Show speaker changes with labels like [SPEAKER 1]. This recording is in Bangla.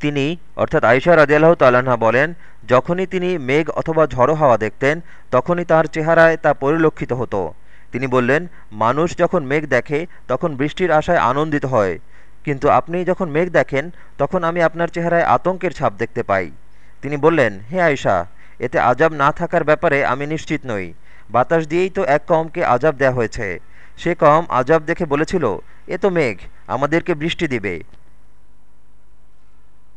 [SPEAKER 1] তিনি, অর্থাৎ আয়সা রাজিয়াল্লাহ তাল্লাহা বলেন, যখনই তিনি মেঘ অথবা ঝড়ো হাওয়া দেখতেন, তখনই তার চেহারায় তা পরিলক্ষিত হতো। তিনি বললেন, মানুষ যখন মেঘ দেখে, তখন বৃষ্টির আশায় আনন্দিত হয়। কিন্তু আপনি যখন মেঘ দেখেন, তখন আমি আপনার চেহারায় আতঙ্কের ছাপ দেখতে পাই। তিনি বললেন, হে আয়সা এতে আজাব না থাকার ব্যাপারে আমি নিশ্চিত নই। বাতাস দিয়েই তো এক কমকে আজাব দেয়া হয়েছে। সে কম আজাব দেখে বলেছিল, এ তো মেঘ, আমাদেরকে বৃষ্টি দিবে।